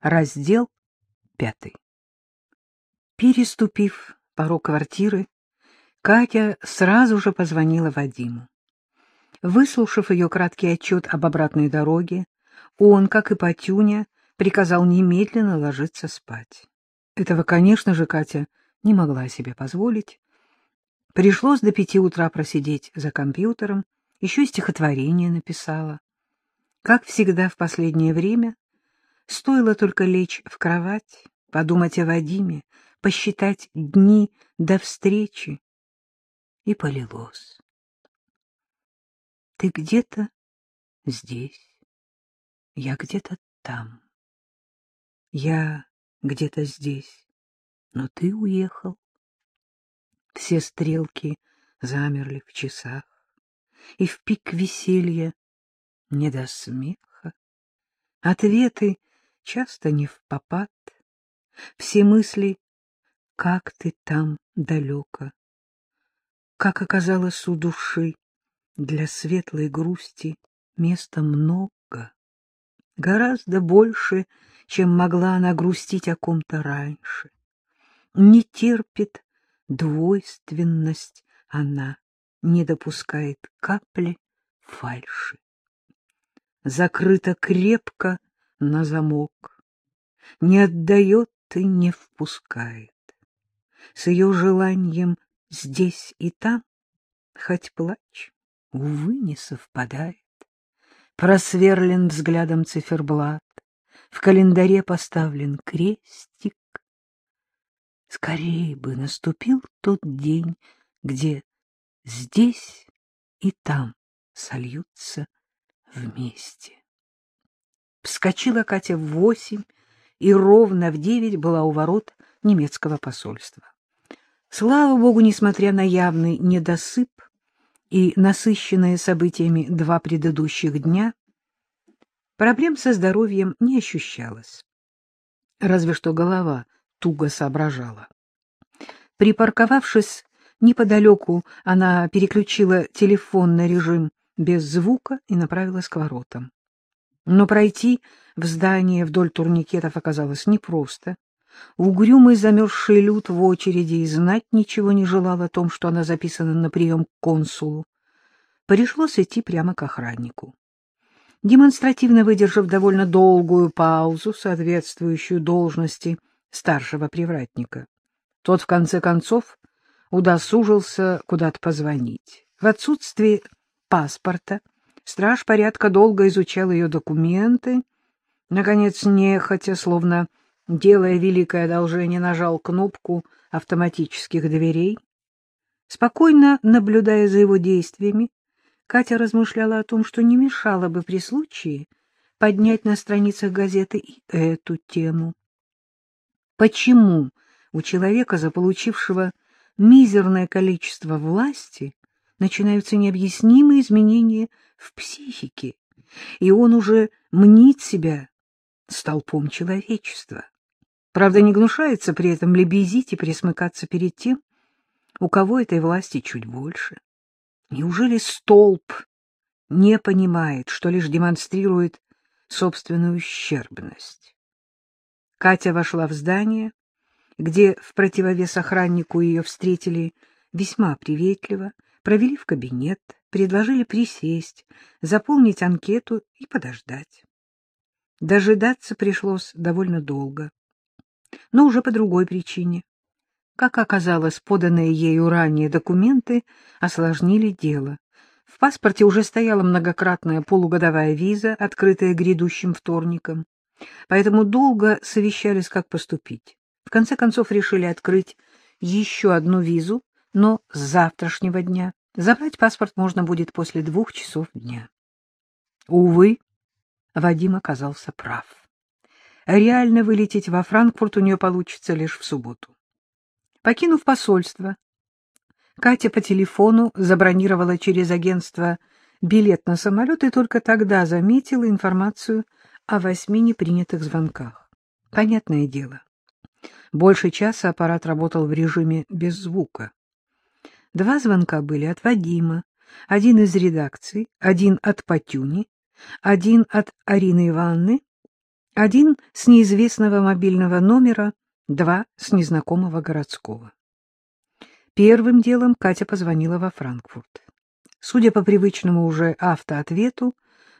Раздел пятый. Переступив порог квартиры, Катя сразу же позвонила Вадиму. Выслушав ее краткий отчет об обратной дороге, он, как и Патюня, приказал немедленно ложиться спать. Этого, конечно же, Катя не могла себе позволить. Пришлось до пяти утра просидеть за компьютером, еще стихотворение написала. Как всегда в последнее время, Стоило только лечь в кровать, подумать о Вадиме, посчитать дни до встречи, и полилось. Ты где-то здесь, я где-то там. Я где-то здесь, но ты уехал. Все стрелки замерли в часах, и в пик веселья не до смеха. Ответы часто не в попад. Все мысли, как ты там далеко, как оказалось у души, для светлой грусти места много, гораздо больше, чем могла она грустить о ком-то раньше. Не терпит двойственность она, не допускает капли фальши. Закрыта крепко на замок, не отдает и не впускает. С ее желанием здесь и там, хоть плачь, увы, не совпадает. Просверлен взглядом циферблат, в календаре поставлен крестик. Скорее бы наступил тот день, где здесь и там сольются вместе. Вскочила Катя в восемь и ровно в девять была у ворот немецкого посольства. Слава богу, несмотря на явный недосып и насыщенные событиями два предыдущих дня, проблем со здоровьем не ощущалось. Разве что голова туго соображала. Припарковавшись неподалеку, она переключила телефон на режим без звука и направилась к воротам. Но пройти в здание вдоль турникетов оказалось непросто. Угрюмый замерзший люд в очереди и знать ничего не желал о том, что она записана на прием к консулу. Пришлось идти прямо к охраннику. Демонстративно выдержав довольно долгую паузу, соответствующую должности старшего привратника, тот, в конце концов, удосужился куда-то позвонить. В отсутствие паспорта Страж порядка долго изучал ее документы. Наконец, нехотя, словно делая великое одолжение, нажал кнопку автоматических дверей. Спокойно наблюдая за его действиями, Катя размышляла о том, что не мешало бы при случае поднять на страницах газеты и эту тему. Почему у человека, заполучившего мизерное количество власти, начинаются необъяснимые изменения в психике, и он уже мнит себя столпом человечества. Правда, не гнушается при этом лебезить и присмыкаться перед тем, у кого этой власти чуть больше. Неужели столб не понимает, что лишь демонстрирует собственную ущербность? Катя вошла в здание, где в противовес охраннику ее встретили весьма приветливо, провели в кабинет, предложили присесть, заполнить анкету и подождать. Дожидаться пришлось довольно долго, но уже по другой причине. Как оказалось, поданные ею ранее документы осложнили дело. В паспорте уже стояла многократная полугодовая виза, открытая грядущим вторником. Поэтому долго совещались, как поступить. В конце концов решили открыть еще одну визу, но с завтрашнего дня. Забрать паспорт можно будет после двух часов дня. Увы, Вадим оказался прав. Реально вылететь во Франкфурт у нее получится лишь в субботу. Покинув посольство, Катя по телефону забронировала через агентство билет на самолет и только тогда заметила информацию о восьми непринятых звонках. Понятное дело. Больше часа аппарат работал в режиме без звука. Два звонка были от Вадима, один из редакции, один от Патюни, один от Арины Ивановны Один с неизвестного мобильного номера, два с незнакомого городского. Первым делом Катя позвонила во Франкфурт. Судя по привычному уже автоответу,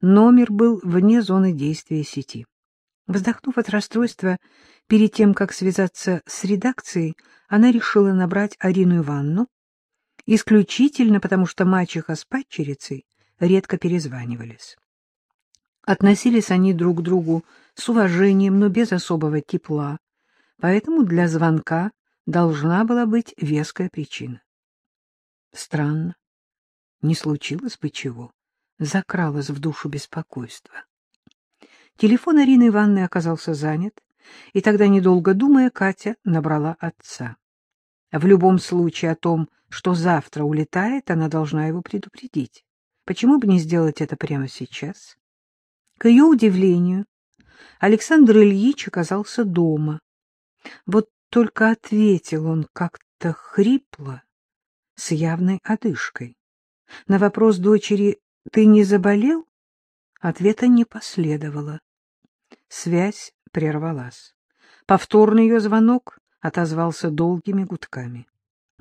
номер был вне зоны действия сети. Вздохнув от расстройства, перед тем, как связаться с редакцией, она решила набрать Арину Ивановну, исключительно потому, что мачеха с падчерицей редко перезванивались. Относились они друг к другу с уважением, но без особого тепла, поэтому для звонка должна была быть веская причина. Странно, не случилось бы чего, закралось в душу беспокойство. Телефон Арины Ивановны оказался занят, и тогда, недолго думая, Катя набрала отца. В любом случае о том, что завтра улетает, она должна его предупредить. Почему бы не сделать это прямо сейчас? К ее удивлению, Александр Ильич оказался дома. Вот только ответил он как-то хрипло, с явной одышкой. На вопрос дочери «Ты не заболел?» ответа не последовало. Связь прервалась. Повторный ее звонок отозвался долгими гудками.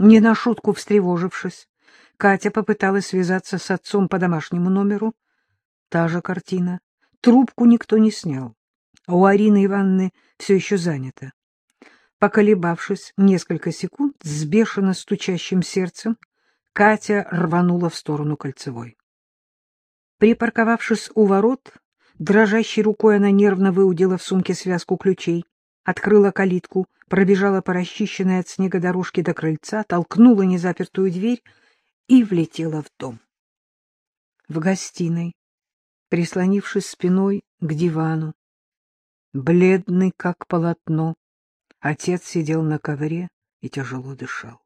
Не на шутку встревожившись, Катя попыталась связаться с отцом по домашнему номеру. Та же картина. Трубку никто не снял. А у Арины Ивановны все еще занято. Поколебавшись несколько секунд с бешено стучащим сердцем, Катя рванула в сторону кольцевой. Припарковавшись у ворот, дрожащей рукой она нервно выудила в сумке связку ключей, открыла калитку, пробежала по расчищенной от снега дорожке до крыльца, толкнула незапертую дверь и влетела в дом. В гостиной, прислонившись спиной к дивану, бледный как полотно, отец сидел на ковре и тяжело дышал.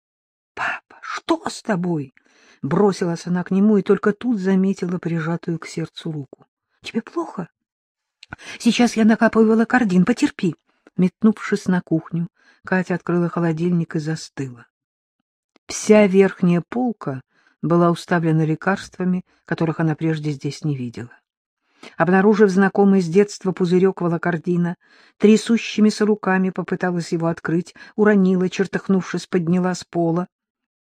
— Папа, что с тобой? — бросилась она к нему и только тут заметила прижатую к сердцу руку. — Тебе плохо? — Сейчас я накапывала кардин, потерпи. Метнувшись на кухню, Катя открыла холодильник и застыла. Вся верхняя полка была уставлена лекарствами, которых она прежде здесь не видела. Обнаружив знакомый с детства пузырек волокордина, трясущимися руками попыталась его открыть, уронила, чертыхнувшись, подняла с пола.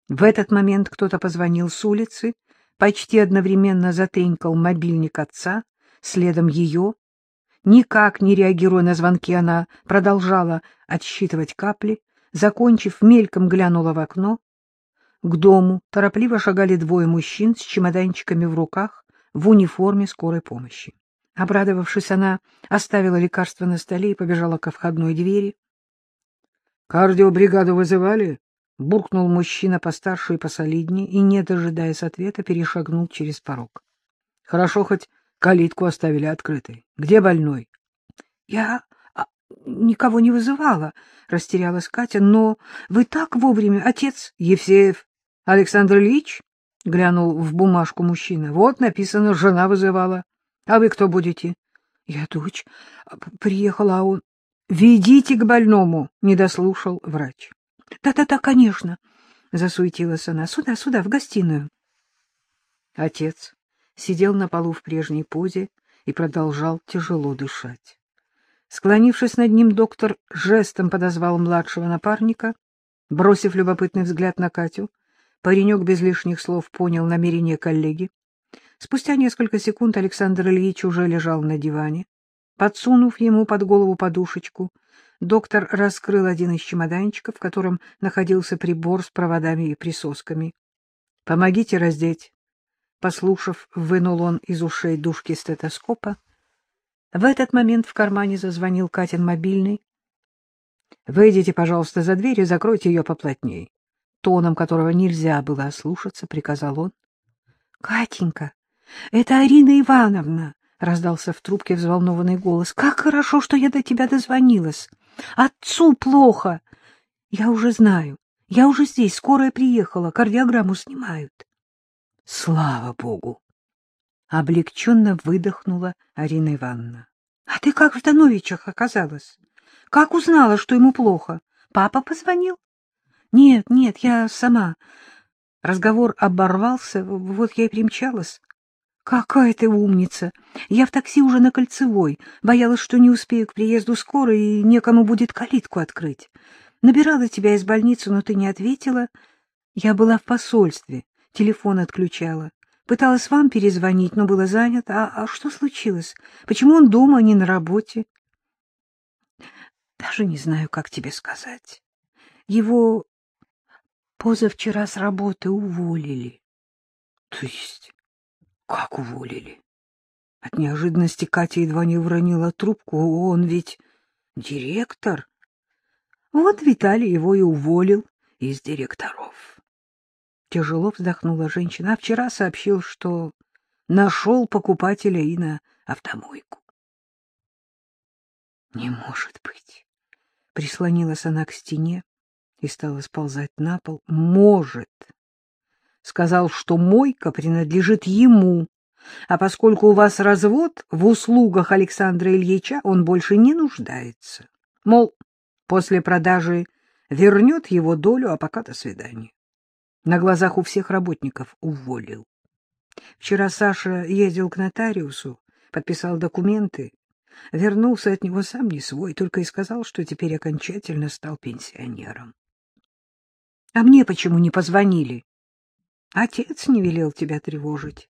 В этот момент кто-то позвонил с улицы, почти одновременно затренькал мобильник отца, следом ее. Никак не реагируя на звонки, она продолжала отсчитывать капли, закончив, мельком глянула в окно. К дому торопливо шагали двое мужчин с чемоданчиками в руках в униформе скорой помощи. Обрадовавшись, она оставила лекарство на столе и побежала ко входной двери. — Кардиобригаду вызывали? — буркнул мужчина постарше и посолиднее, и, не дожидаясь ответа, перешагнул через порог. — Хорошо, хоть калитку оставили открытой. Где больной? — Я а, никого не вызывала, — растерялась Катя, — но вы так вовремя, отец Евсеев. Александр Ильич? — глянул в бумажку мужчина. — Вот написано, жена вызывала. А вы кто будете? — Я дочь. Приехала, а он... — Ведите к больному, — не дослушал врач. Да, — Да-да-да, конечно, — засуетилась она. — Сюда, сюда, в гостиную. Отец сидел на полу в прежней позе и продолжал тяжело дышать. Склонившись над ним, доктор жестом подозвал младшего напарника. Бросив любопытный взгляд на Катю, Паренек без лишних слов понял намерение коллеги. Спустя несколько секунд Александр Ильич уже лежал на диване. Подсунув ему под голову подушечку, доктор раскрыл один из чемоданчиков, в котором находился прибор с проводами и присосками. — Помогите раздеть. Послушав, вынул он из ушей дужки стетоскопа. В этот момент в кармане зазвонил Катин мобильный. — Выйдите, пожалуйста, за дверь и закройте ее поплотней тоном которого нельзя было ослушаться, приказал он. — Катенька, это Арина Ивановна! — раздался в трубке взволнованный голос. — Как хорошо, что я до тебя дозвонилась! Отцу плохо! Я уже знаю. Я уже здесь, скорая приехала, кардиограмму снимают. — Слава богу! — облегченно выдохнула Арина Ивановна. — А ты как в Дановичах оказалась? Как узнала, что ему плохо? Папа позвонил? — Нет, нет, я сама. Разговор оборвался, вот я и примчалась. Какая ты умница! Я в такси уже на Кольцевой. Боялась, что не успею к приезду скоро, и некому будет калитку открыть. Набирала тебя из больницы, но ты не ответила. Я была в посольстве, телефон отключала. Пыталась вам перезвонить, но было занято. А, а что случилось? Почему он дома, а не на работе? Даже не знаю, как тебе сказать. Его позавчера с работы уволили. То есть, как уволили? От неожиданности Катя едва не уронила трубку. Он ведь директор. Вот Виталий его и уволил из директоров. Тяжело вздохнула женщина. А вчера сообщил, что нашел покупателя и на автомойку. Не может быть. Прислонилась она к стене и стала сползать на пол. Может. Сказал, что мойка принадлежит ему, а поскольку у вас развод, в услугах Александра Ильича он больше не нуждается. Мол, после продажи вернет его долю, а пока до свидания. На глазах у всех работников уволил. Вчера Саша ездил к нотариусу, подписал документы, вернулся от него сам не свой, только и сказал, что теперь окончательно стал пенсионером. — А мне почему не позвонили? — Отец не велел тебя тревожить.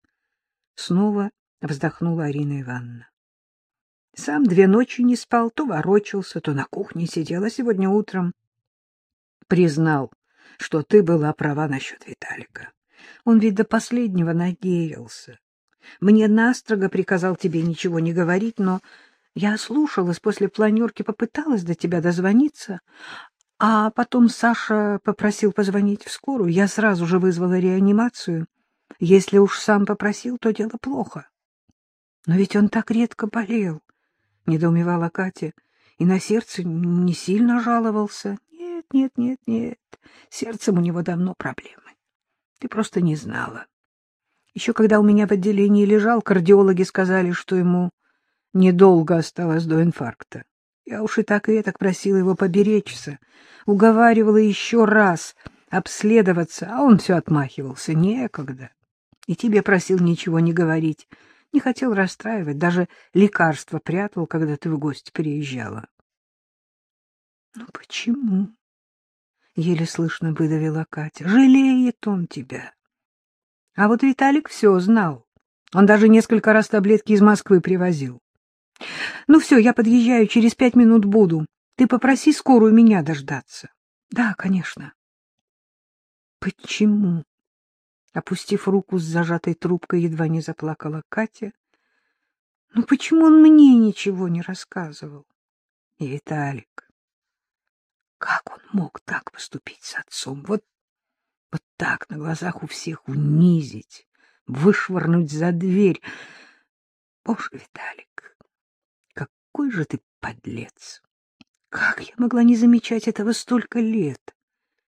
Снова вздохнула Арина Ивановна. Сам две ночи не спал, то ворочался, то на кухне сидел, а сегодня утром признал, что ты была права насчет Виталика. Он ведь до последнего надеялся. Мне настрого приказал тебе ничего не говорить, но я слушалась после планерки, попыталась до тебя дозвониться, а потом Саша попросил позвонить в скорую. Я сразу же вызвала реанимацию. Если уж сам попросил, то дело плохо. Но ведь он так редко болел, — недоумевала Катя, и на сердце не сильно жаловался. Нет, нет, нет, сердцем у него давно проблемы. Ты просто не знала. Еще когда у меня в отделении лежал, кардиологи сказали, что ему Недолго осталось до инфаркта. Я уж и так и так просила его поберечься, уговаривала еще раз обследоваться, а он все отмахивался. Некогда. И тебе просил ничего не говорить. Не хотел расстраивать, даже лекарства прятал, когда ты в гости приезжала. — Ну почему? — еле слышно выдавила Катя. — Жалеет он тебя. А вот Виталик все знал. Он даже несколько раз таблетки из Москвы привозил. — Ну все, я подъезжаю, через пять минут буду. Ты попроси скорую меня дождаться. — Да, конечно. — Почему? Опустив руку с зажатой трубкой, едва не заплакала Катя. — Ну почему он мне ничего не рассказывал? И Виталик, как он мог так поступить с отцом? Вот, вот так на глазах у всех унизить, вышвырнуть за дверь. Боже, Виталик, какой же ты подлец! Как я могла не замечать этого столько лет?